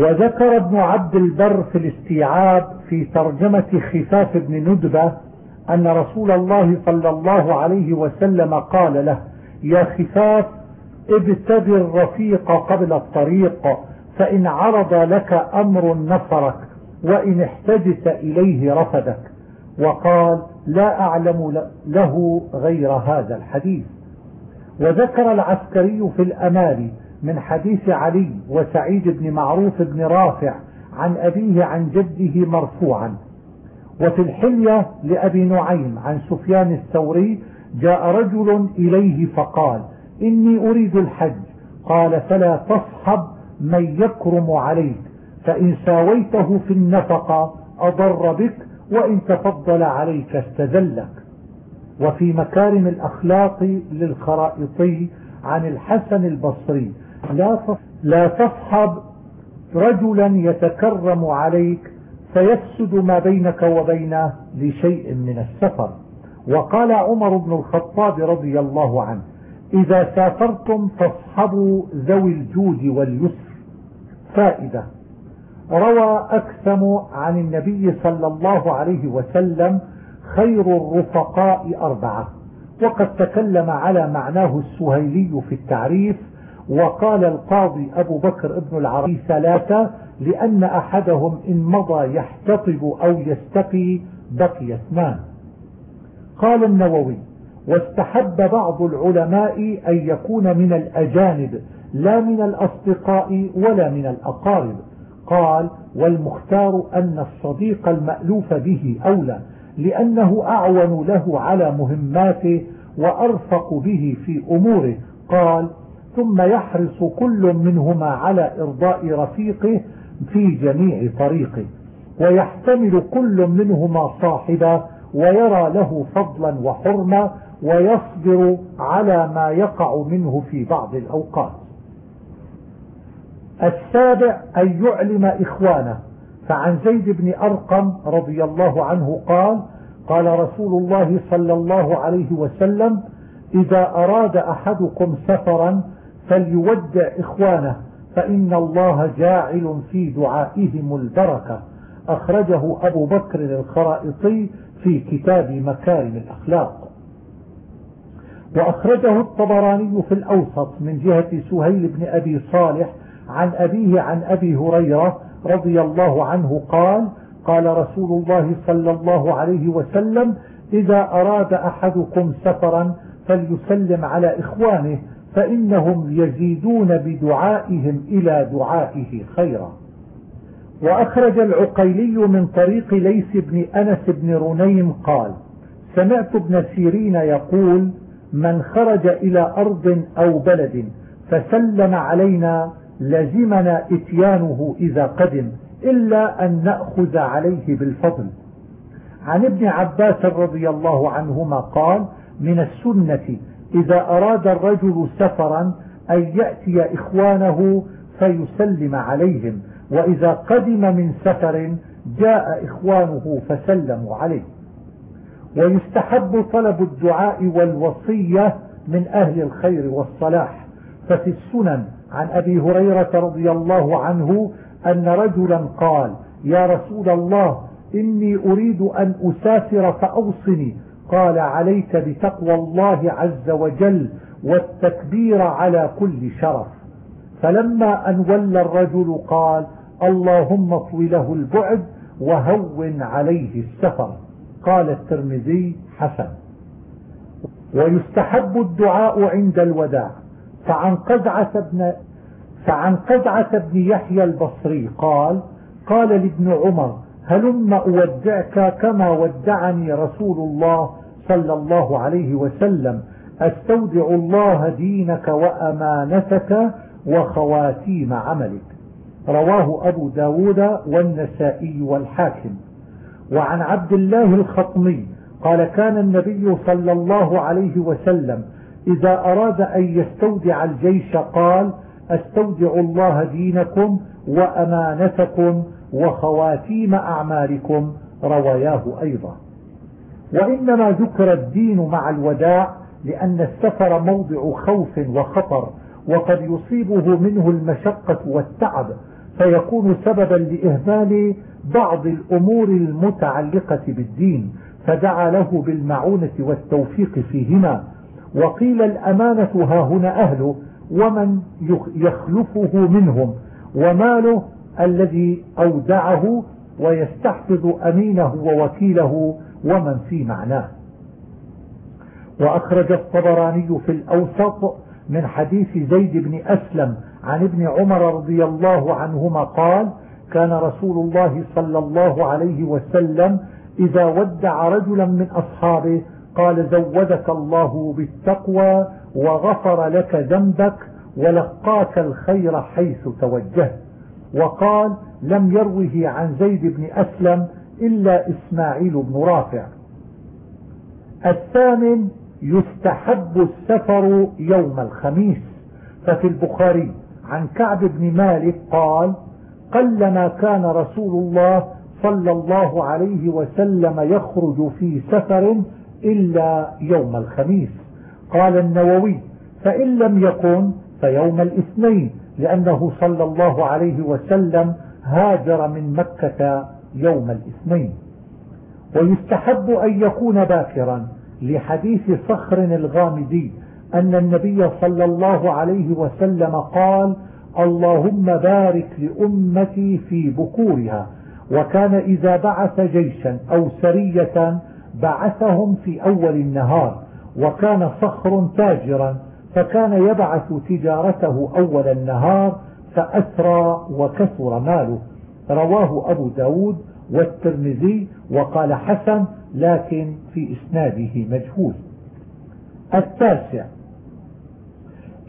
وذكر ابن عبد البر في الاستيعاب في ترجمة خفاف بن ندبة أن رسول الله صلى الله عليه وسلم قال له يا خفاف ابتدي الرفيق قبل الطريق فإن عرض لك أمر نصرك وإن احتجت إليه رفدك. وقال لا أعلم له غير هذا الحديث. وذكر العسكري في الأمال من حديث علي وسعيد بن معروف بن رافع عن أبيه عن جده مرفوعا. وفي الحلية لأبي نعيم عن سفيان الثوري جاء رجل إليه فقال إني أريد الحج. قال فلا تصحب من يكرم عليك فإن ساويته في النفقة أضر بك وإن تفضل عليك استذلك. وفي مكارم الأخلاق للخرائطي عن الحسن البصري لا تصحب. رجلا يتكرم عليك فيفسد ما بينك وبينه لشيء من السفر. وقال عمر بن الخطاب رضي الله عنه إذا سافرتم فاصحبوا ذوي الجود واليسر. فائدة. روى أكثم عن النبي صلى الله عليه وسلم خير الرفقاء أربعة. وقد تكلم على معناه السهيلي في التعريف وقال القاضي أبو بكر ابن العربي ثلاثة لأن أحدهم إن مضى يحتطب أو يستقي بقي اثنان. قال النووي واستحب بعض العلماء أن يكون من الأجانب لا من الأصدقاء ولا من الأقارب. قال والمختار أن الصديق المألوف به أولى لأنه أعون له على مهماته وأرفق به في أموره. قال ثم يحرص كل منهما على إرضاء رفيقه في جميع طريقه ويحتمل كل منهما صاحبه ويرى له فضلا وحرمة ويصبر على ما يقع منه في بعض الأوقات. السابع أن يعلم إخوانه. فعن زيد بن أرقم رضي الله عنه قال قال رسول الله صلى الله عليه وسلم إذا أراد أحدكم سفرا فليودع إخوانه فإن الله جاعل في دعائهم البركة. أخرجه أبو بكر الخرائطي في كتاب مكارم الأخلاق. وأخرجه الطبراني في الأوسط من جهة سهيل بن أبي صالح عن أبيه عن أبي هريرة رضي الله عنه قال قال رسول الله صلى الله عليه وسلم إذا أراد أحدكم سفرا فليسلم على إخوانه فإنهم يزيدون بدعائهم إلى دعائه خيرا. وأخرج العقيلي من طريق ليس بن أنس بن رنيم قال سمعت ابن سيرين يقول من خرج إلى أرض أو بلد فسلم علينا لزمنا إتيانه إذا قدم إلا أن نأخذ عليه بالفضل. عن ابن عباس رضي الله عنهما قال من السنة إذا أراد الرجل سفرا أن يأتي إخوانه فيسلم عليهم وإذا قدم من سفر جاء إخوانه فسلموا عليه. ويستحب طلب الدعاء والوصية من أهل الخير والصلاح. ففي السنن عن أبي هريرة رضي الله عنه أن رجلا قال يا رسول الله إني أريد أن أسافر فأوصني قال عليك بتقوى الله عز وجل والتكبير على كل شرف. فلما أن ولى الرجل قال اللهم اطوي له البعد وهون عليه السفر. قال الترمذي حسن. ويستحب الدعاء عند الوداع. فعن قزعة بن فعن قزعة بن يحيى البصري قال قال لابن عمر هلم أودعك كما ودعني رسول الله صلى الله عليه وسلم أستودع الله دينك وأمانتك وخواتيم عملك. رواه أبو داود والنسائي والحاكم. وعن عبد الله الخطمي قال كان النبي صلى الله عليه وسلم إذا أراد أن يستودع الجيش قال أستودع الله دينكم وأمانتكم وخواتيم أعمالكم رواياه أيضا. وإنما ذكر الدين مع الوداع لأن السفر موضع خوف وخطر وقد يصيبه منه المشقة والتعب فيكون سببا لإهمال بعض الأمور المتعلقة بالدين فدعا له بالمعونة والتوفيق فيهما. وقيل الأمانة ها هنا أهله ومن يخلفه منهم وماله الذي أودعه ويستحفظ أمينه ووكيله ومن في معناه. وأخرج الطبراني في الأوسط من حديث زيد بن أسلم عن ابن عمر رضي الله عنهما قال كان رسول الله صلى الله عليه وسلم إذا ودع رجلا من أصحابه قال زودك الله بالتقوى وغفر لك ذنبك ولقاك الخير حيث توجهت. وقال لم يروه عن زيد بن أسلم إلا إسماعيل بن رافع. الثامن يستحب السفر يوم الخميس. ففي البخاري عن كعب بن مالك قال قلما كان رسول الله صلى الله عليه وسلم يخرج في سفر إلا يوم الخميس. قال النووي فإن لم يكن فيوم الاثنين لأنه صلى الله عليه وسلم هاجر من مكة يوم الاثنين. ويستحب أن يكون باكرا لحديث صخر الغامدي أن النبي صلى الله عليه وسلم قال اللهم بارك لأمتي في بكورها وكان إذا بعث جيشا أو سرية بعثهم في أول النهار وكان صخر تاجرا فكان يبعث تجارته أول النهار فأسرى وكثر ماله. رواه أبو داود والترمذي وقال حسن لكن في إسناده مجهول. التاسع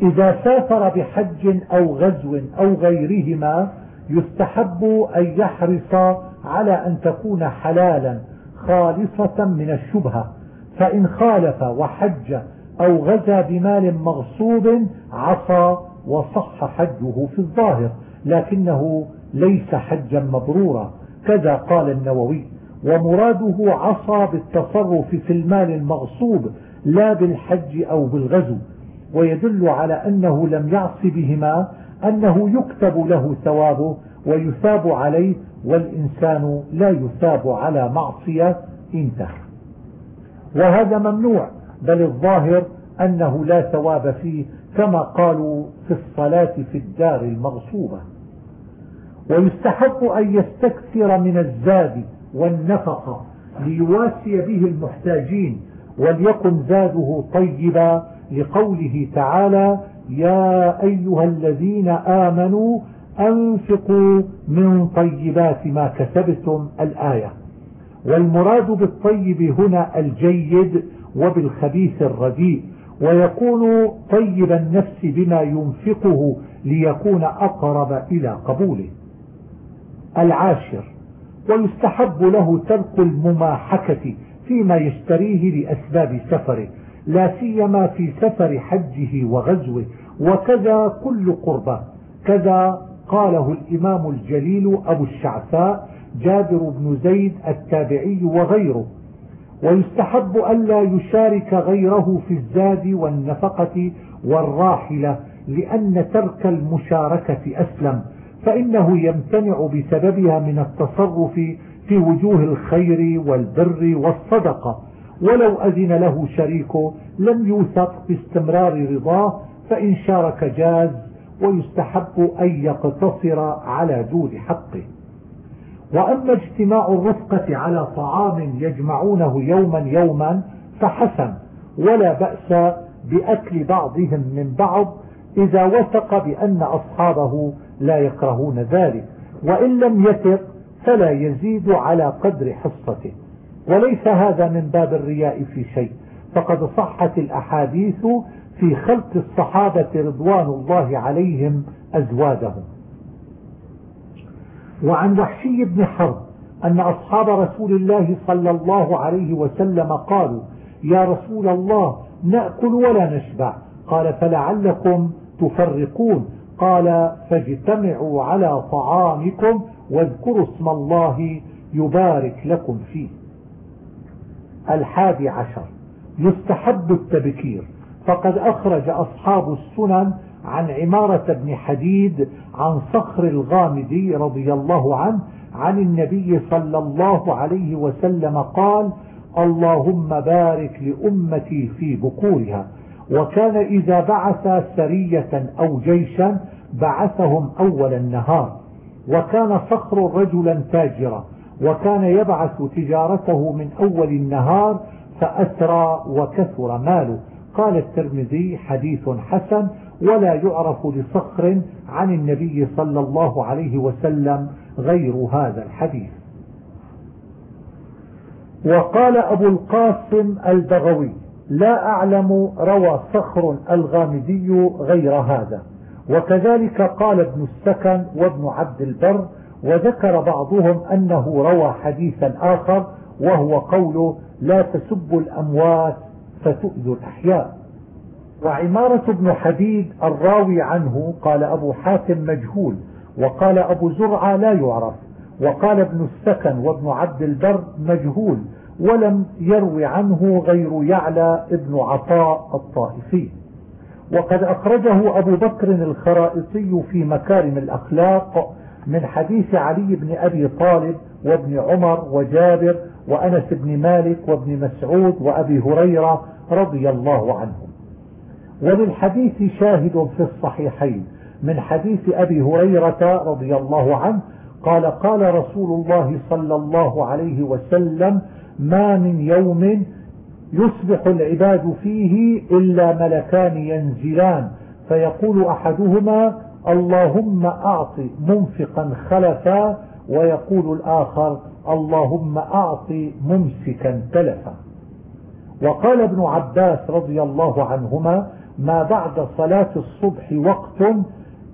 إذا سافر بحج أو غزو أو غيرهما يستحب أن يحرص على أن تكون حلالا خالصة من الشبهة فإن خالف وحج أو غزا بمال مغصوب عصى وصح حجه في الظاهر لكنه ليس حجا مبرورا. كذا قال النووي ومراده عصى بالتصرف في المال المغصوب لا بالحج أو بالغزو. ويدل على أنه لم يعص بهما أنه يكتب له ثوابه ويثاب عليه والإنسان لا يثاب على معصية انتهى. وهذا ممنوع. بل الظاهر أنه لا ثواب فيه كما قالوا في الصلاة في الدار المغصوبة. ويستحق أن يستكثر من الزاد والنفقة ليواسي به المحتاجين وليكن زاده طيبا لقوله تعالى يا أيها الذين آمنوا أنفقوا من طيبات ما كسبتم الآية. والمراد بالطيب هنا الجيد وبالخبيث الرديء ويكون طيب النفس بما ينفقه ليكون أقرب إلى قبوله. العاشر ويستحب له ترك المماحكة فيما يشتريه لأسباب سفره لا سيما في سفر حجه وغزوه وكذا كل قربة. كذا قاله الإمام الجليل أبو الشعثاء جابر بن زيد التابعي وغيره. ويستحب ألا يشارك غيره في الزاد والنفقة والراحلة لأن ترك المشاركة أسلم فإنه يمتنع بسببها من التصرف في وجوه الخير والبر والصدقة. ولو أذن له شريكه لم يوثق باستمرار رضاه فإن شارك جاز ويستحب أن يقتصر على دون حقه. وأما اجتماع الرفقة على طعام يجمعونه يوما يوما فحسن ولا بأس بأكل بعضهم من بعض إذا وثق بأن أصحابه لا يكرهون ذلك وإن لم يثق فلا يزيد على قدر حصته. وليس هذا من باب الرياء في شيء فقد صحت الأحاديث في خلق الصحابة رضوان الله عليهم أزواجهم. وعن وحشي بن حرب أن أصحاب رسول الله صلى الله عليه وسلم قالوا يا رسول الله نأكل ولا نشبع. قال فلعلكم تفرقون. قال فاجتمعوا على طعامكم واذكروا اسم الله يبارك لكم فيه. الحادي عشر يستحب التبكير. فقد أخرج أصحاب السنن عن عمارة بن حديد عن صخر الغامدي رضي الله عنه عن النبي صلى الله عليه وسلم قال اللهم بارك لأمتي في بكورها وكان إذا بعث سرية أو جيشا بعثهم أول النهار. وكان صخر رجلا تاجرا. وكان يبعث تجارته من أول النهار فأسرى وكثر ماله. قال الترمذي حديث حسن ولا يعرف لصخر عن النبي صلى الله عليه وسلم غير هذا الحديث. وقال أبو القاسم البغوي لا أعلم روى صخر الغامدي غير هذا. وكذلك قال ابن السكن وابن عبد البر وذكر بعضهم أنه روى حديثا آخر وهو قوله لا تسبوا الأموات فتؤذوا الأحياء. وعمارة بن حديد الراوي عنه قال أبو حاتم مجهول وقال أبو زرعة لا يعرف وقال ابن السكن وابن عبد البر مجهول ولم يروي عنه غير يعلى ابن عطاء الطائفي. وقد أخرجه أبو بكر الخرائطي في مكارم الأخلاق من حديث علي بن أبي طالب وابن عمر وجابر وأنس بن مالك وابن مسعود وأبي هريرة رضي الله عنهم. وللحديث شاهد في الصحيحين من حديث أبي هريرة رضي الله عنه قال قال رسول الله صلى الله عليه وسلم ما من يوم يصبح العباد فيه إلا ملكان ينزلان فيقول أحدهما اللهم أعط منفقا خلفا ويقول الآخر اللهم أعط ممسكا تلفا وقال ابن عباس رضي الله عنهما ما بعد صلاة الصبح وقت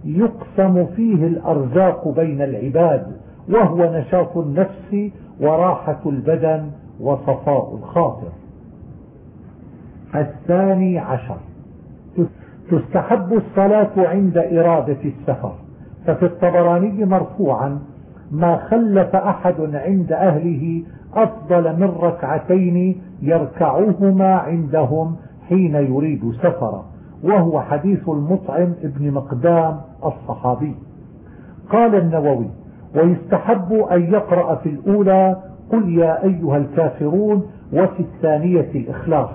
يقسم فيه الأرزاق بين العباد وهو نشاط النفس وراحة البدن وصفاء الخاطر. الثاني عشر. تستحب الصلاة عند إرادة السفر. ففي الطبراني مرفوعا ما خلف أحد عند أهله أفضل من ركعتين يركعهما عندهم حين يريد سفرا وهو حديث المطعم ابن مقدام الصحابي. قال النووي ويستحب أن يقرأ في الأولى قل يا أيها الكافرون وفي الثانية الإخلاص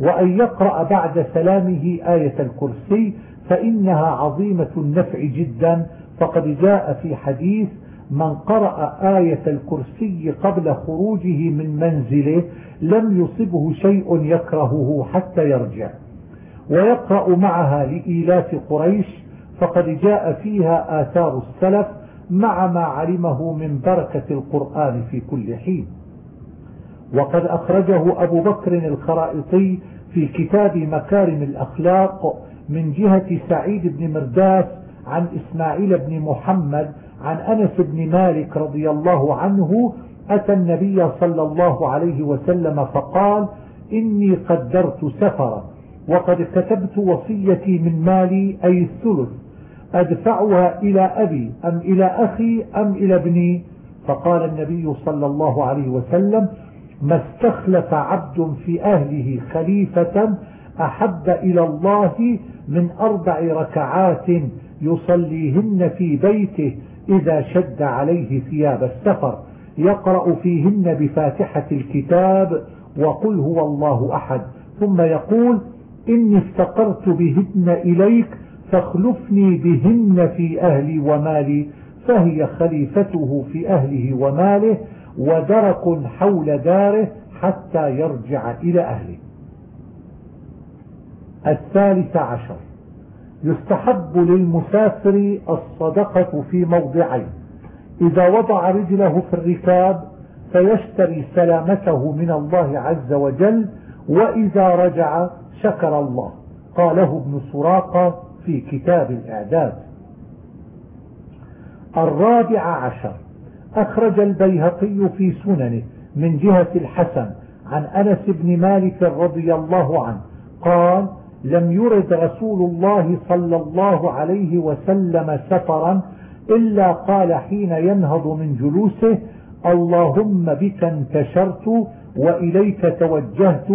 وأن يقرأ بعد سلامه آية الكرسي فإنها عظيمة النفع جدا فقد جاء في حديث من قرأ آية الكرسي قبل خروجه من منزله لم يصبه شيء يكرهه حتى يرجع ويقرأ معها لإيلاف قريش فقد جاء فيها آثار السلف مع ما علمه من بركة القرآن في كل حين. وقد أخرجه أبو بكر الخرائطي في كتاب مكارم الأخلاق من جهة سعيد بن مرداس عن إسماعيل بن محمد عن أنس بن مالك رضي الله عنه أتى النبي صلى الله عليه وسلم فقال إني قدرت سفرا وقد كتبت وصيتي من مالي أي الثلث أدفعها إلى أبي أم إلى أخي أم إلى ابني؟ فقال النبي صلى الله عليه وسلم ما استخلف عبد في أهله خليفة أحب إلى الله من أربع ركعات يصليهن في بيته إذا شد عليه ثياب السفر يقرأ فيهن بفاتحة الكتاب وقل هو الله أحد. ثم يقول إني افتقرت بهن إليك فاخلفني بهن في أهلي ومالي. فهي خليفته في أهله وماله ودرك حول داره حتى يرجع إلى أهله. الثالث عشر. يستحب للمسافر الصدقة في موضعين. إذا وضع رجله في الركاب فيشتري سلامته من الله عز وجل وإذا رجع شكر الله. قاله ابن سراقة في كتاب الإعداد. الرابع عشر. أخرج البيهقي في سننه من جهة الحسن عن أنس بن مالك رضي الله عنه. قال لم يرد رسول الله صلى الله عليه وسلم سفرا إلا قال حين ينهض من جلوسه اللهم بك انتشرت وإليك توجهت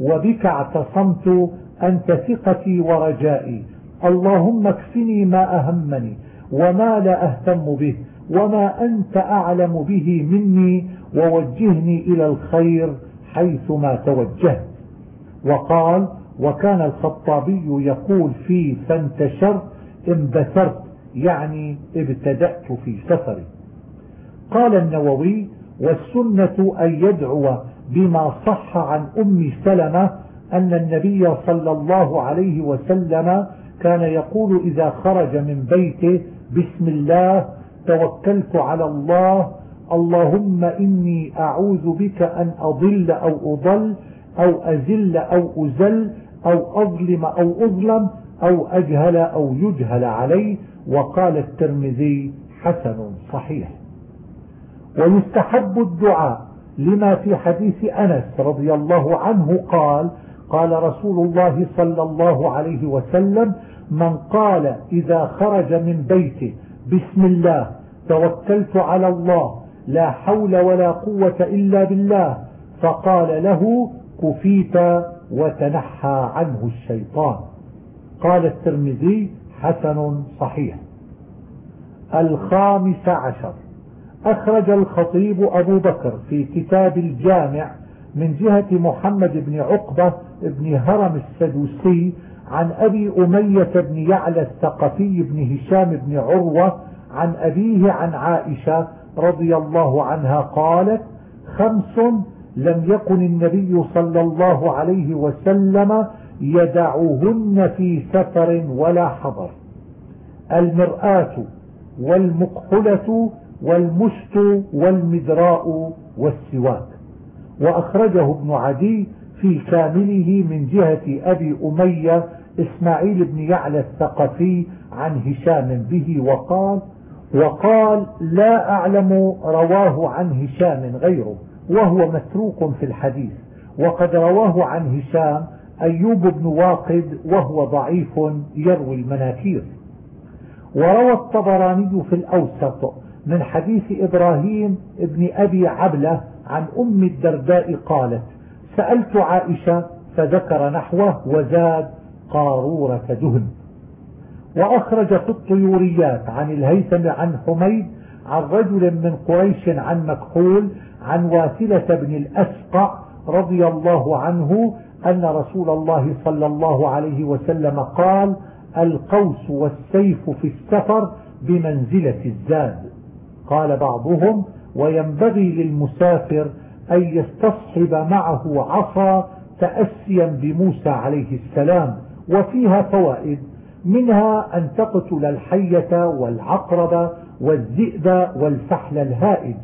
وبك اعتصمت أنت ثقتي ورجائي. اللهم اكفني ما أهمني وما لا أهتم به وما أنت أعلم به مني ووجهني إلى الخير حيثما توجهت. وقال وكان الخطابي يقول في فانتشرت انبثرت يعني ابتدأت في سفري. قال النووي والسنة أن يدعو بما صح عن أم سلمة أن النبي صلى الله عليه وسلم كان يقول إذا خرج من بيته بسم الله توكلت على الله اللهم إني أعوذ بك أن أضل أو أضل أو أزل أو أزل أو أظلم أو أظلم أو أجهل أو يجهل علي وقال الترمذي حسن صحيح. ويستحب الدعاء لما في حديث أنس رضي الله عنه قال قال رسول الله صلى الله عليه وسلم من قال إذا خرج من بيته بسم الله توكلت على الله لا حول ولا قوة إلا بالله فقال له كفيت وتنحى عنه الشيطان. قال الترمذي حسن صحيح. الخامس عشر. أخرج الخطيب أبو بكر في كتاب الجامع من جهة محمد بن عقبة بن هرم السدوسي عن أبي أمية بن يعلى الثقفي بن هشام بن عروة عن أبيه عن عائشة رضي الله عنها قالت خمس لم يكن النبي صلى الله عليه وسلم يدعوهن في سفر ولا حضر. المرآة والمقحلة والمشت والمدراء والسواك. وأخرجه ابن عدي في كامله من جهة أبي أمية إسماعيل بن يعلى الثقفي عن هشام به وقال وقال لا أعلم رواه عن هشام غيره. وهو متروك في الحديث. وقد رواه عن هشام أيوب بن واقد وهو ضعيف يروي المناكير. وروى الطبراني في الأوسط من حديث إبراهيم بن أبي عبلة عن أم الدرداء قالت سألت عائشة فذكر نحوه وزاد قارورة دهن. وأخرج في الطيوريات عن الهيثم عن حميد عن رجل من قريش عن مكحول عن واثلة بن الأسقع رضي الله عنه أن رسول الله صلى الله عليه وسلم قال القوس والسيف في السفر بمنزلة الزاد. قال بعضهم وينبغي للمسافر أن يستصحب معه عصا تأسيا بموسى عليه السلام وفيها فوائد منها أن تقتل الحية والعقرب والذئب والفحل الهائج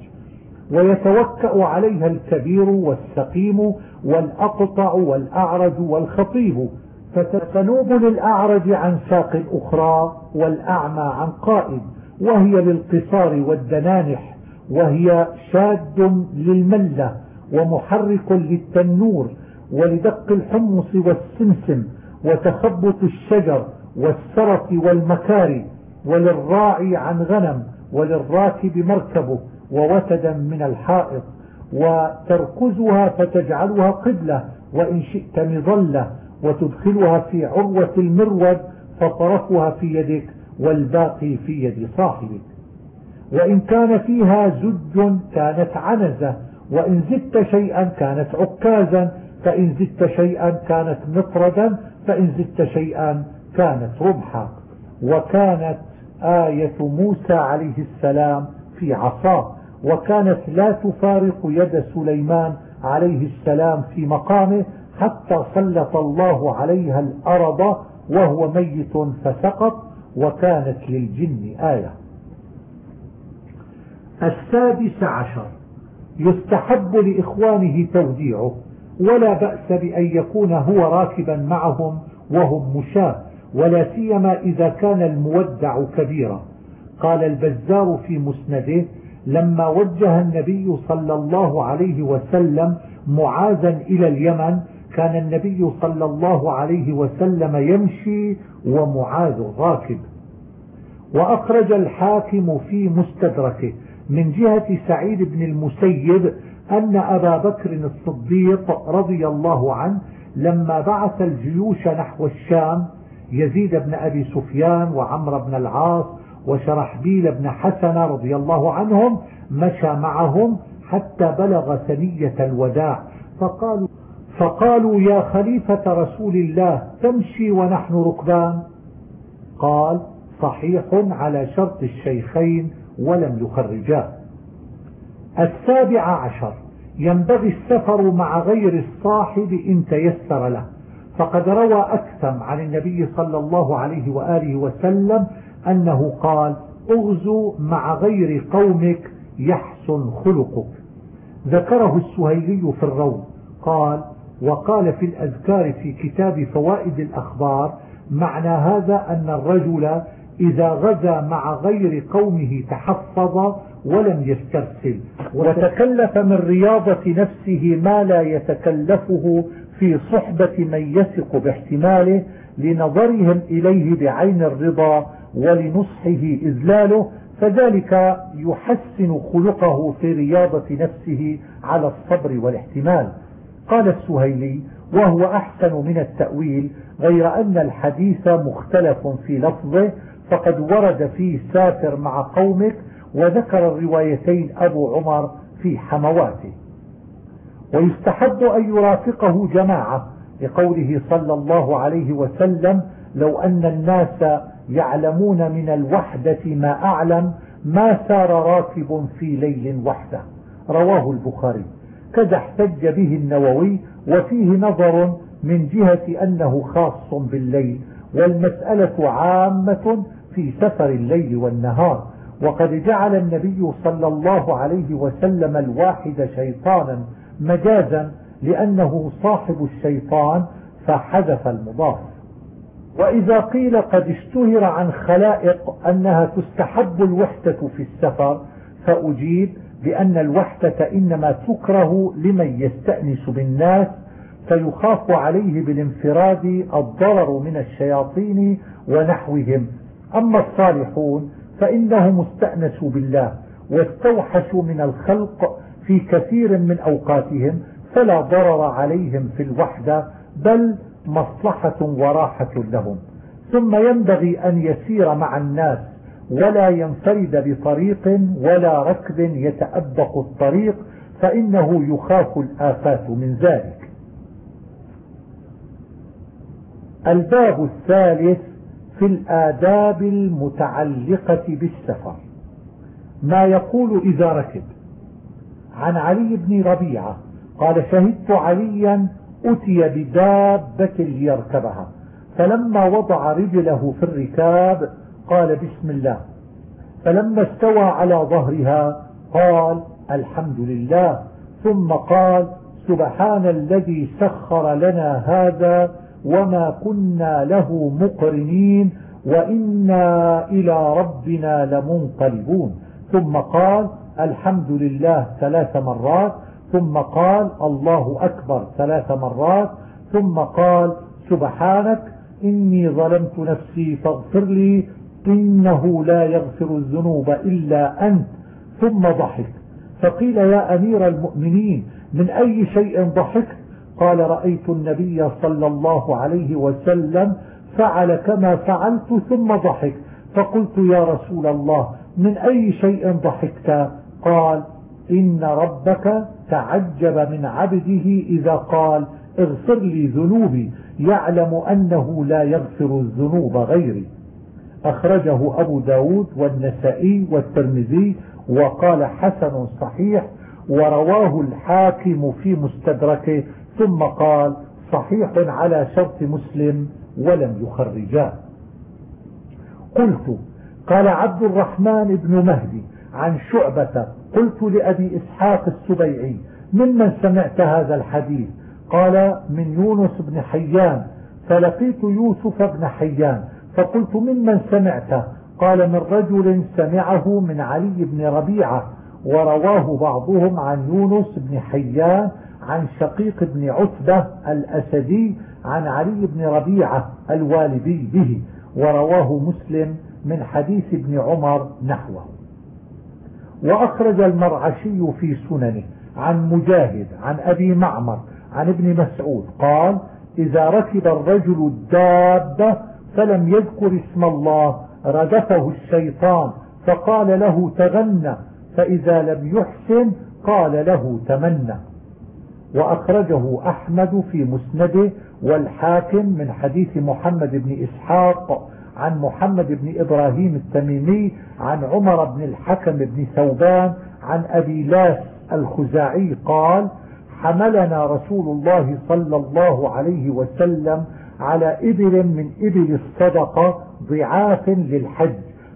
ويتوكأ عليها الكبير والسقيم والأقطع والأعرج والخطيب. فتنوب للأعرج عن ساق أخرى والأعمى عن قائد وهي للقصار والدنانح وهي شاد للملة ومحرك للتنور ولدق الحمص والسمسم وتخبط الشجر والسرط والمكاري. وللراعي عن غنم وللراكب مركبه ووتدا من الحائط وتركزها فتجعلها قبلة وإن شئت مظلة وتدخلها في عروة المرود فطرفها في يدك والباقي في يد صاحبك. وإن كان فيها زج كانت عنزة وإن زدت شيئا كانت عكازا فإن زدت شيئا كانت مطردا فإن زدت شيئا كانت ربحا وكانت آية موسى عليه السلام في عصاه وكانت لا تفارق يد سليمان عليه السلام في مقامه حتى سلط الله عليها الأرض وهو ميت فسقط وكانت للجن آية. السادس عشر. يستحب لإخوانه توديعه ولا بأس بأن يكون هو راكبا معهم وهم مشاة. ولا سيما إذا كان المودع كبيرا. قال البزار في مسنده لما وجه النبي صلى الله عليه وسلم معاذا إلى اليمن كان النبي صلى الله عليه وسلم يمشي ومعاذ راكب. وأخرج الحاكم في مستدركه من جهة سعيد بن المسيب أن أبا بكر الصديق رضي الله عنه لما بعث الجيوش نحو الشام يزيد بن أبي سفيان وعمر بن العاص وشرحبيل بن حسن رضي الله عنهم مشى معهم حتى بلغ ثنية الوداع. فقالوا, فقالوا يا خليفة رسول الله تمشي ونحن ركبان. قال صحيح على شرط الشيخين ولم يخرجاه. السابع عشر ينبغي السفر مع غير الصاحب إن تيسر له. فقد روى أكثم عن النبي صلى الله عليه وآله وسلم أنه قال أغزو مع غير قومك يحسن خلقك. ذكره السهيلي في الروض قال وقال في الأذكار في كتاب فوائد الأخبار معنى هذا أن الرجل إذا غزا مع غير قومه تحفظ ولم يسترسل وتكلف من رياضة نفسه ما لا يتكلفه في صحبة من يثق باحتماله لنظرهم إليه بعين الرضا ولنصحه إذلاله فذلك يحسن خلقه في رياضة نفسه على الصبر والاحتمال. قال السهيلي وهو أحسن من التأويل غير أن الحديث مختلف في لفظه فقد ورد فيه سافر مع قومك وذكر الروايتين أبو عمر في حمواته. ويستحب أن يرافقه جماعة لقوله صلى الله عليه وسلم لو أن الناس يعلمون من الوحدة ما أعلم ما سار راكب في ليل وحده. رواه البخاري. كذا احتج به النووي وفيه نظر من جهة أنه خاص بالليل والمسألة عامة في سفر الليل والنهار. وقد جعل النبي صلى الله عليه وسلم الواحد شيطانا مجازا لأنه صاحب الشيطان فحذف المضاف. وإذا قيل قد اشتهر عن خلائق أنها تستحب الوحدة في السفر فأجيب بأن الوحدة إنما تكره لمن يستأنس بالناس فيخاف عليه بالانفراد الضرر من الشياطين ونحوهم. أما الصالحون فإنهم استأنسوا بالله واستوحشوا من الخلق في كثير من أوقاتهم فلا ضرر عليهم في الوحدة بل مصلحة وراحة لهم. ثم ينبغي أن يسير مع الناس ولا ينفرد بطريق ولا ركب يتأبق الطريق فإنه يخاف الآفات من ذلك. الباب الثالث في الآداب المتعلقة بالسفر. ما يقول إذا ركب؟ عن علي بن ربيعة. قال شهدت عليا أتي بدابة ليركبها. فلما وضع رجله في الركاب قال بسم الله. فلما استوى على ظهرها قال الحمد لله. ثم قال سبحان الذي سخر لنا هذا وما كنا له مقرنين وإنا إلى ربنا لمنقلبون. ثم قال الحمد لله ثلاث مرات ثم قال الله أكبر ثلاث مرات ثم قال سبحانك إني ظلمت نفسي فاغفر لي إنه لا يغفر الذنوب إلا أنت. ثم ضحك. فقيل يا أمير المؤمنين من أي شيء ضحكت؟ قال رأيت النبي صلى الله عليه وسلم فعل كما فعلت ثم ضحك. فقلت يا رسول الله من أي شيء ضحكت؟ قال إن ربك تعجب من عبده إذا قال اغفر لي ذنوبي يعلم أنه لا يغفر الذنوب غيري. أخرجه أبو داود والنسائي والترمذي وقال حسن صحيح ورواه الحاكم في مستدركه ثم قال صحيح على شرط مسلم ولم يخرجاه. قلت قال عبد الرحمن بن مهدي عن شعبة. قلت لأبي إسحاق السبيعي ممن سمعت هذا الحديث؟ قال من يونس بن حيان. فلقيت يوسف بن حيان فقلت ممن سمعته قال من رجل سمعه من علي بن ربيعة. ورواه بعضهم عن يونس بن حيان عن شقيق بن عتبة الأسدي عن علي بن ربيعة الوالدي به. ورواه مسلم من حديث ابن عمر نحوه. وأخرج المرعشي في سننه عن مجاهد عن أبي معمر عن ابن مسعود قال إذا ركب الرجل الدابة فلم يذكر اسم الله ردفه الشيطان فقال له تغنى فإذا لم يحسن قال له تمنى وأخرجه أحمد في مسنده والحاكم من حديث محمد بن إسحاق عن محمد بن إبراهيم التميمي عن عمر بن الحكم بن ثوبان عن أبي لاس الخزاعي قال حملنا رسول الله صلى الله عليه وسلم على إبل من إبل الصدقة ضعاف للحج.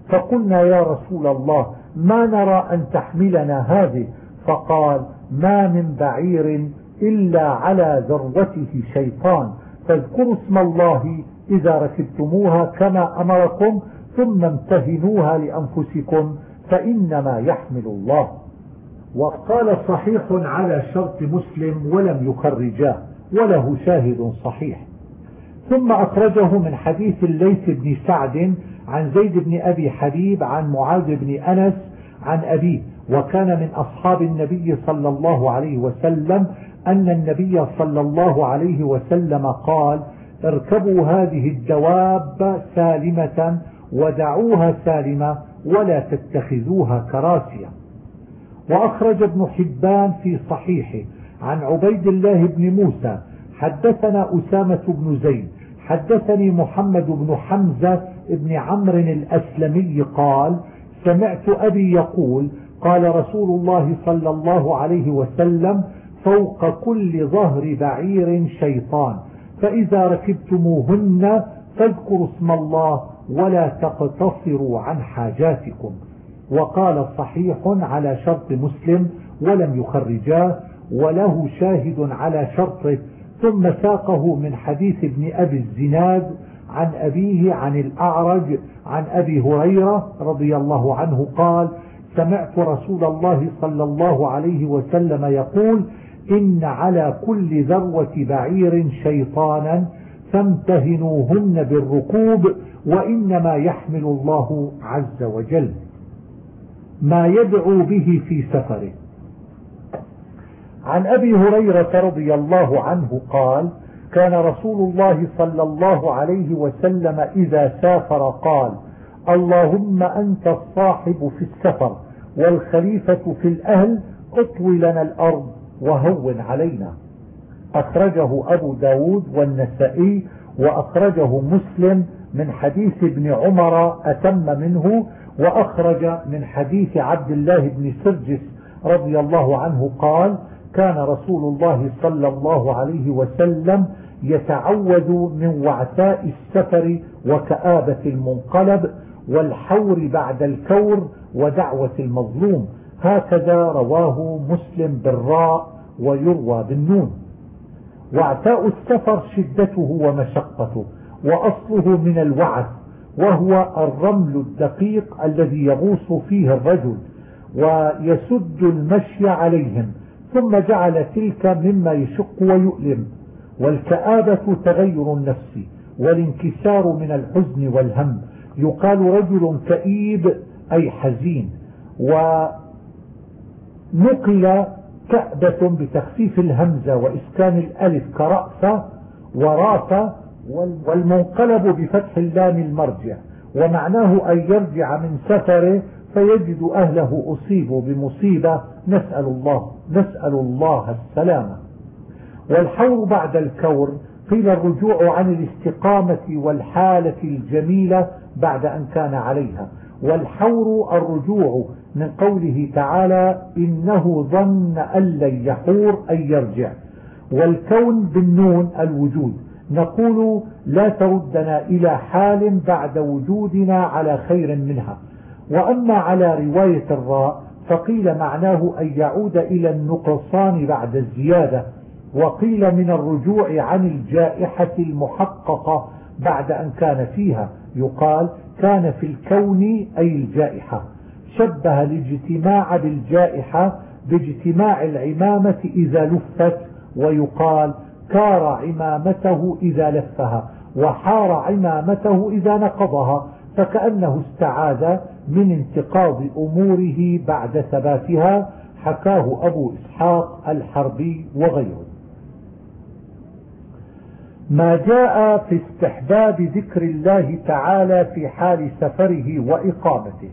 فقلنا يا رسول الله ما نرى أن تحملنا هذه؟ فقال ما من بعير إلا على ذروته شيطان. فاذكروا اسم الله إذا ركبتموها كما أمركم ثم امتهنوها لأنفسكم فإنما يحمل الله. وقال صحيح على شرط مسلم ولم يخرجاه وله شاهد صحيح. ثم أخرجه من حديث الليث بن سعد عن زيد بن أبي حبيب عن معاذ بن أنس عن أبيه. وكان من أصحاب النبي صلى الله عليه وسلم أن النبي صلى الله عليه وسلم قال اركبوا هذه الدواب سالمة ودعوها سالمة ولا تتخذوها كراسية. وأخرج ابن حبان في صحيحه عن عبيد الله بن موسى حدثنا أسامة بن زيد حدثني محمد بن حمزة بن عمرو الأسلمي قال سمعت أبي يقول قال رسول الله صلى الله عليه وسلم فوق كل ظهر بعير شيطان. فإذا ركبتموهن فاذكروا اسم الله ولا تقتصروا عن حاجاتكم. وقال صحيح على شرط مسلم ولم يخرجاه وله شاهد على شرطه ثم ساقه من حديث ابن أبي الزناد عن أبيه عن الأعرج عن أبي هريرة رضي الله عنه قال سمعت رسول الله صلى الله عليه وسلم يقول إن على كل ذروة بعير شيطانا فامتهنوهن بالركوب وإنما يحمل الله عز وجل ما يدعو به في سفره. عن أبي هريرة رضي الله عنه قال كان رسول الله صلى الله عليه وسلم إذا سافر قال اللهم أنت الصاحب في السفر والخليفة في الأهل اطوي لنا الأرض. وهون علينا. أخرجه أبو داود والنسائي وأخرجه مسلم من حديث ابن عمر أتم منه وأخرج من حديث عبد الله بن سرجس رضي الله عنه قال كان رسول الله صلى الله عليه وسلم يتعوذ من وعثاء السفر وكآبة المنقلب والحور بعد الكور ودعوة المظلوم. هكذا رواه مسلم بالراء ويروى بالنون. وعتاء السفر شدته ومشقته وأصله من الوعث وهو الرمل الدقيق الذي يغوص فيه الرجل ويسد المشي عليهم ثم جعل تلك مما يشق ويؤلم. والكآبة تغير النفس والانكسار من الحزن والهم. يقال رجل كئيب أي حزين ونقل كأبة بتخفيف الهمزة وإسكان الألف كرأس ورافة والمنقلب بفتح اللام المرجع ومعناه أن يرجع من سفره فيجد أهله أصيبوا بمصيبة. نسأل الله نسأل الله السلامة. والحور بعد الكور قيل الرجوع عن الاستقامة والحالة الجميلة بعد أن كان عليها. والحور الرجوع من قوله تعالى إنه ظن أن لن يحور أن يرجع. والكون بالنون الوجود. نقول لا تردنا إلى حال بعد وجودنا على خير منها. وأما على رواية الراء فقيل معناه أن يعود إلى النقصان بعد الزيادة. وقيل من الرجوع عن الجائحة المحققة بعد أن كان فيها. يقال كان في الكون أي الجائحة. شبه الاجتماع بالجائحة باجتماع العمامة إذا لفت ويقال كار عمامته إذا لفها وحار عمامته إذا نقضها فكأنه استعاذ من انتقاض أموره بعد ثباتها حكاه أبو إسحاق الحربي وغيره. ما جاء في استحباب ذكر الله تعالى في حال سفره وإقامته.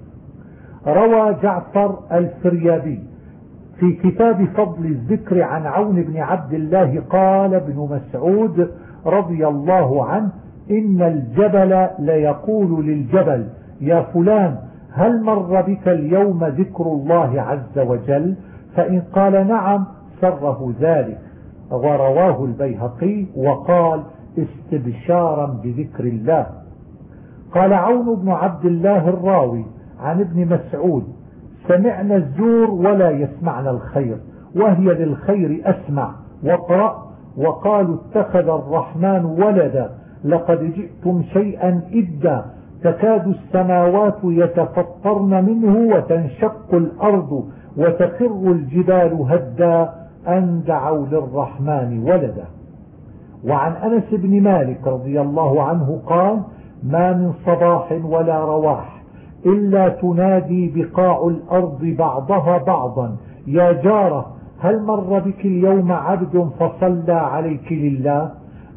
روى جعفر الفريابي في كتاب فضل الذكر عن عون بن عبد الله قال ابن مسعود رضي الله عنه إن الجبل ليقول للجبل يا فلان هل مر بك اليوم ذكر الله عز وجل؟ فإن قال نعم سره ذلك. ورواه البيهقي وقال استبشارا بذكر الله. قال عون بن عبد الله الراوي عن ابن مسعود سمعنا الزور ولا يسمعنا الخير وهي للخير أسمع واقرأ وقالوا اتخذ الرحمن ولدا لقد جئتم شيئا إدا تكاد السماوات يتفطرن منه وتنشق الأرض وتخر الجبال هدا أن دعوا للرحمن ولدا. وعن أنس بن مالك رضي الله عنه قال ما من صباح ولا رواح إلا تنادي بقاع الأرض بعضها بعضا. يا جارة هل مر بك اليوم عبد فصلى عليك لله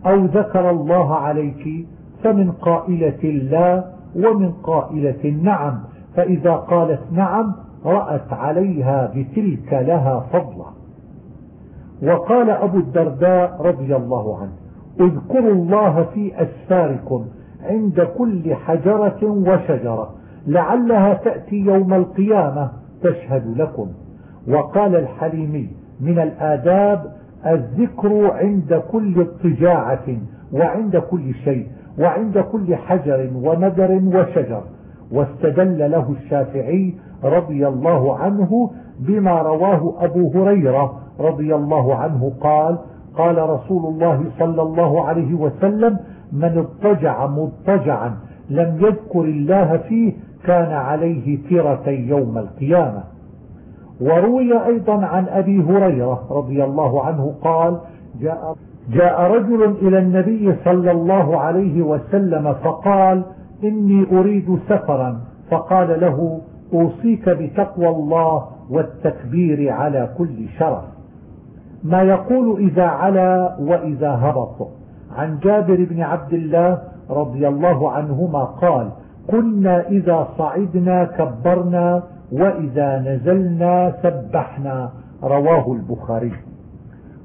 أو ذكر الله عليك؟ فمن قائلة لا ومن قائلة نعم. فإذا قالت نعم رأت عليها بتلك لها فضلا. وقال أبو الدرداء رضي الله عنه اذكروا الله في أسفاركم عند كل حجرة وشجرة لعلها تأتي يوم القيامة تشهد لكم. وقال الحليمي من الآداب الذكر عند كل اضطجاعة وعند كل شيء وعند كل حجر ومدر وشجر. واستدل له الشافعي رضي الله عنه بما رواه أبو هريرة رضي الله عنه قال قال رسول الله صلى الله عليه وسلم من اضطجع مضطجعا لم يذكر الله فيه كان عليه ترة يوم القيامة. وروي أيضا عن أبي هريرة رضي الله عنه قال جاء, جاء رجل إلى النبي صلى الله عليه وسلم فقال إني أريد سفرا. فقال له أوصيك بتقوى الله والتكبير على كل شرف. ما يقول إذا علا وإذا هبط. عن جابر بن عبد الله رضي الله عنهما قال كنا إذا صعدنا كبرنا وإذا نزلنا سبحنا. رواه البخاري.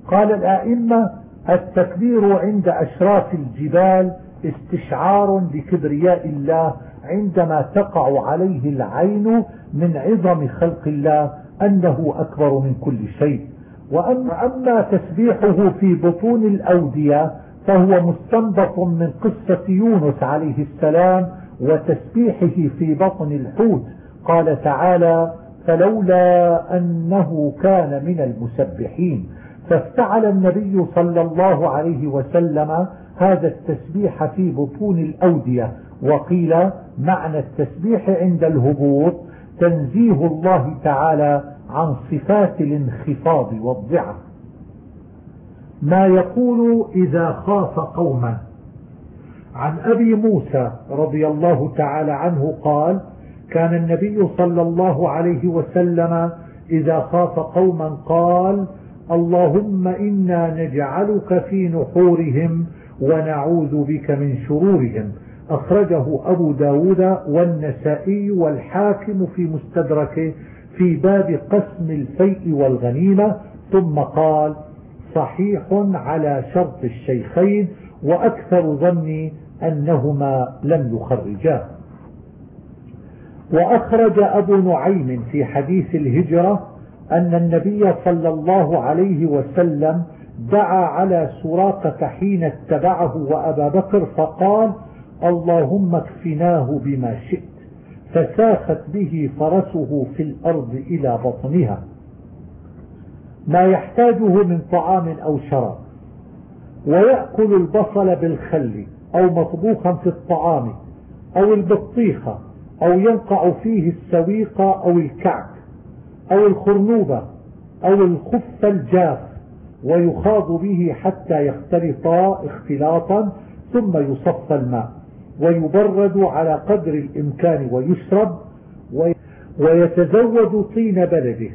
قال الآئمة التكبير عند أشراف الجبال استشعار لكبرياء الله عندما تقع عليه العين من عظم خلق الله أنه أكبر من كل شيء. وأما تسبيحه في بطون الأودية فهو مستنبط من قصة يونس عليه السلام وتسبيحه في بطن الحوت. قال تعالى فلولا أنه كان من المسبحين فافتعل النبي صلى الله عليه وسلم هذا التسبيح في بطون الأودية. وقيل معنى التسبيح عند الهبوط تنزيه الله تعالى عن صفات الانخفاض والضعف. ما يقول إذا خاف قوما. عن أبي موسى رضي الله تعالى عنه قال كان النبي صلى الله عليه وسلم إذا خاف قوما قال اللهم إنا نجعلك في نحورهم ونعوذ بك من شرورهم. أخرجه أبو داود والنسائي والحاكم في مستدركه في باب قسم الفيء والغنيمة ثم قال صحيح على شرط الشيخين وأكثر ظني أنهما لم يخرجاه وأخرج أبو نعيم في حديث الهجرة أن النبي صلى الله عليه وسلم دعا على سراقة حين اتبعه وأبا بكر فقال اللهم اكفناه بما شئت. فساخت به فرسه في الأرض إلى بطنها. ما يحتاجه من طعام أو شراب. ويأكل البصل بالخل أو مطبوخا في الطعام أو البطيخة أو ينقع فيه السويق أو الكعك أو الخرنوبة أو الخف الجاف ويخاض به حتى يختلطا اختلاطا ثم يصفى الماء. ويبرد على قدر الإمكان ويشرب ويتزود طين بلده.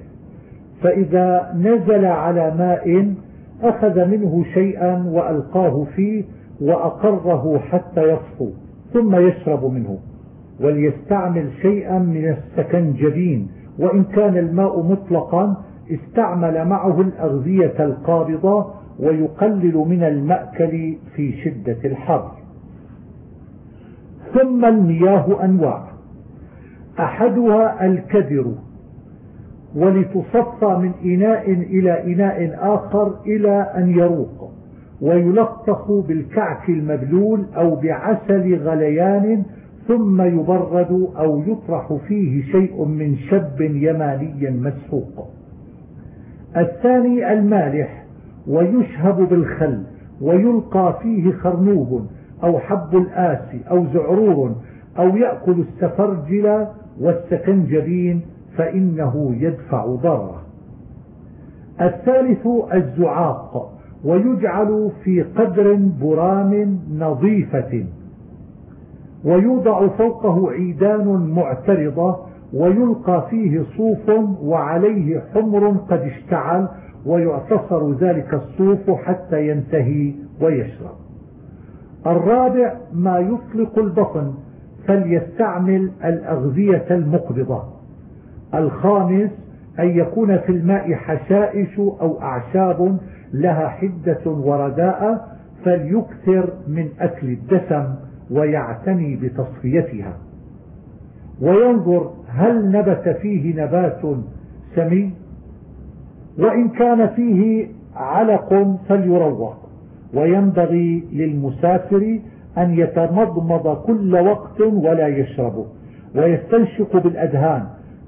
فإذا نزل على ماء أخذ منه شيئا وألقاه فيه وأقره حتى يصفو ثم يشرب منه وليستعمل شيئا من السكنجبين. وإن كان الماء مطلقا استعمل معه الأغذية القابضة ويقلل من المأكل في شدة الحر. ثم المياه أنواع. أحدها الكدر ولتصفى من إناء إلى إناء آخر إلى أن يروق ويلطخ بالكعك المبلول أو بعسل غليان ثم يبرد أو يطرح فيه شيء من شب يماني مسحوق. الثاني المالح ويشهب بالخل ويلقى فيه خرنوب أو حب الآس أو زعرور أو يأكل السفرجل والسكنجبين فإنه يدفع ضرره. الثالث الزعاق ويجعل في قدر برام نظيفة ويوضع فوقه عيدان معترضة ويلقى فيه صوف وعليه حمر قد اشتعل ويعتصر ذلك الصوف حتى ينتهي ويشرب. الرابع ما يطلق البطن فليستعمل الأغذية المقبضة. الخامس أن يكون في الماء حشائش أو أعشاب لها حدة ورداء فليكثر من أكل الدسم ويعتني بتصفيتها. وينظر هل نبت فيه نبات سمي؟ وإن كان فيه علق فليروق وينبغي للمسافر أن يتمضمض كل وقت ولا يشربه ويستنشق بالأدهان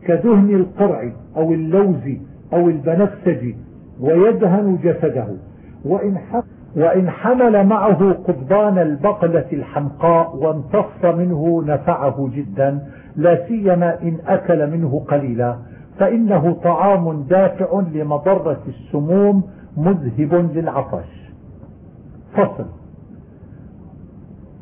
كدهن القرع أو اللوز أو البنفسج ويدهن جسده. وإن وإن حمل معه قضبان البقلة الحمقاء وامتص منه نفعه جدا لا سيما إن أكل منه قليلا فإنه طعام دافع لمضرة السموم مذهب للعطش. فصل.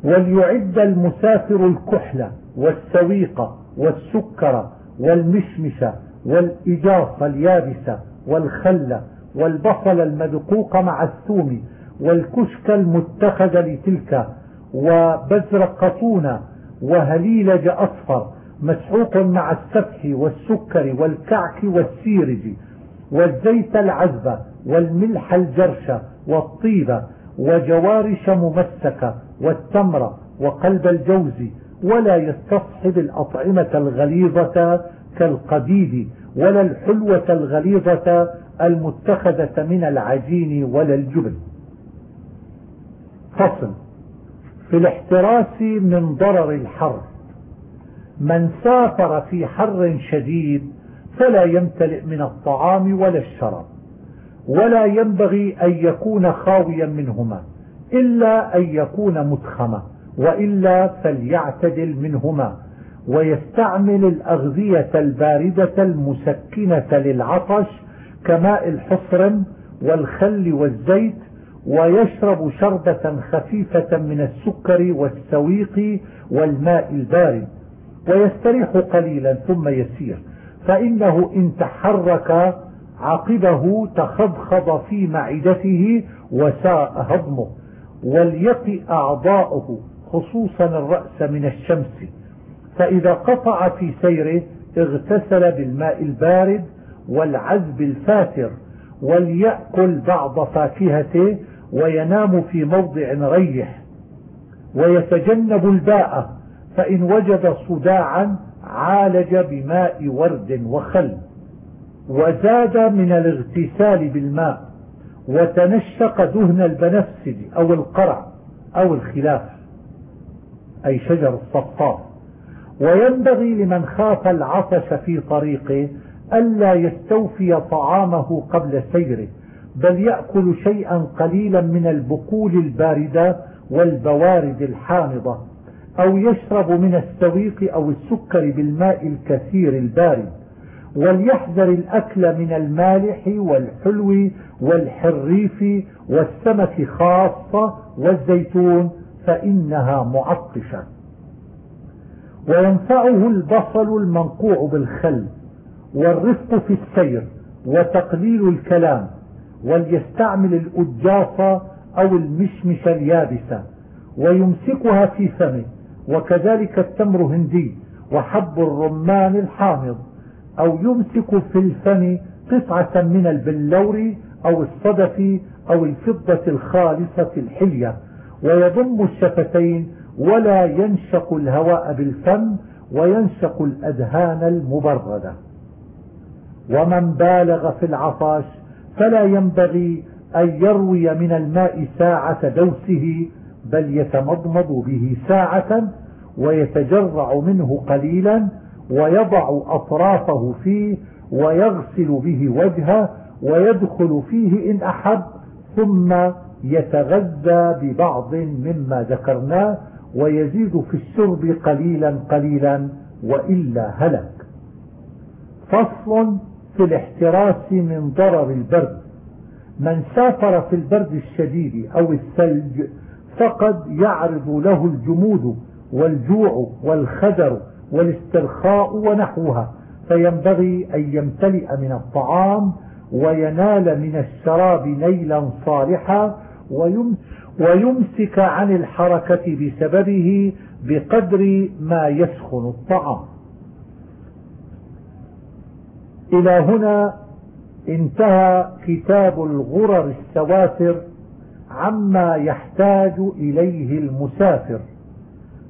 وليعد المسافر الكحل والسويق والسكر والمشمش والإجاص اليابسة والخل والبصل المدقوق مع الثوم والكشك المتخذ لتلك وبزرقطون وهليلج أصفر مسحوق مع السفح والسكر والكعك والسيرج والزيت العذب والملح الجرش والطيبة وجوارش ممسكة والتمر وقلب الجوز ولا يستصحب الأطعمة الغليظة كالقديد ولا الحلوة الغليظة المتخذة من العجين ولا الجبن. فصل. في الاحتراس من ضرر الحر. من سافر في حر شديد فلا يمتلئ من الطعام ولا الشراب. ولا ينبغي أن يكون خاويا منهما إلا أن يكون متخما وإلا فليعتدل منهما ويستعمل الأغذية الباردة المسكنة للعطش كماء الحصرم والخل والزيت ويشرب شربة خفيفة من السكر والسويق والماء البارد ويستريح قليلا ثم يسير. فإنه إن تحرك عقبه تخضخض في معدته وساء هضمه وليقي أعضاؤه خصوصا الرأس من الشمس. فإذا قطع في سيره اغتسل بالماء البارد والعذب الفاتر وليأكل بعض فاكهته وينام في موضع ريح. ويتجنب الباء فإن وجد صداعا عالج بماء ورد وخل. وزاد من الاغتسال بالماء وتنشق دهن البنفسج أو القرع أو الخلاف أي شجر الصفاف وينبغي لمن خاف العطش في طريقه ألا يستوفي طعامه قبل سيره بل يأكل شيئا قليلا من البقول الباردة والبوارد الحامضة أو يشرب من السويق أو السكر بالماء الكثير البارد. وليحذر الأكل من المالح والحلو والحريف والسمك خاصة والزيتون فإنها معطشة. وينفعه البصل المنقوع بالخل والرفق في السير وتقليل الكلام وليستعمل الأجاصة أو المشمش اليابسة ويمسكها في فمه وكذلك التمر هندي وحب الرمان الحامض. أو يمسك في الفم قطعة من البلور أو الصدف أو الفضة الخالصة الحلية ويضم الشفتين ولا ينشق الهواء بالفم وينشق الأذهان المبردة ومن بالغ في العطش فلا ينبغي أن يروي من الماء ساعة دوسه بل يتمضمض به ساعة ويتجرع منه قليلا ويضع أطرافه فيه ويغسل به وجهه ويدخل فيه إن أحب ثم يتغذى ببعض مما ذكرناه ويزيد في الشرب قليلا قليلا وإلا هلك. فصل في الاحتراس من ضرر البرد. من سافر في البرد الشديد أو الثلج فقد يعرض له الجمود والجوع والخدر والاسترخاء ونحوها فينبغي أن يمتلئ من الطعام وينال من الشراب نيلا صالحا ويمسك عن الحركة بسببه بقدر ما يسخن الطعام. إلى هنا انتهى كتاب الغرر السوافر عما يحتاج إليه المسافر.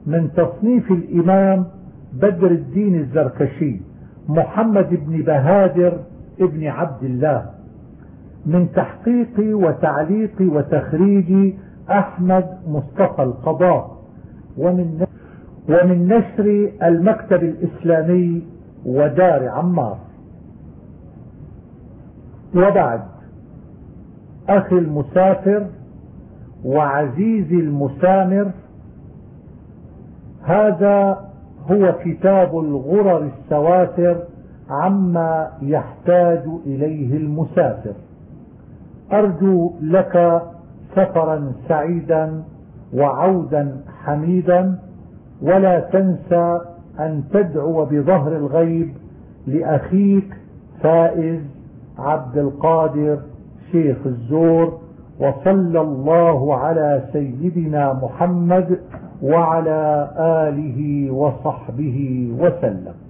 من تصنيف الإمام بدر الدين الزركشي محمد بن بهادر ابن عبد الله. من تحقيق وتعليق وتخريج أحمد مصطفى القضاء. ومن ومن نشر المكتب الإسلامي ودار عمار. وبعد أخي المسافر وعزيزي المسامر هذا هو كتاب الغرر السواتر عما يحتاج إليه المسافر. أرجو لك سفرا سعيدا وعودا حميدا ولا تنسى أن تدعو بظهر الغيب لأخيك فائز عبد القادر شيخ الزور وصلى الله على سيدنا محمد وعلى آله وصحبه وسلم.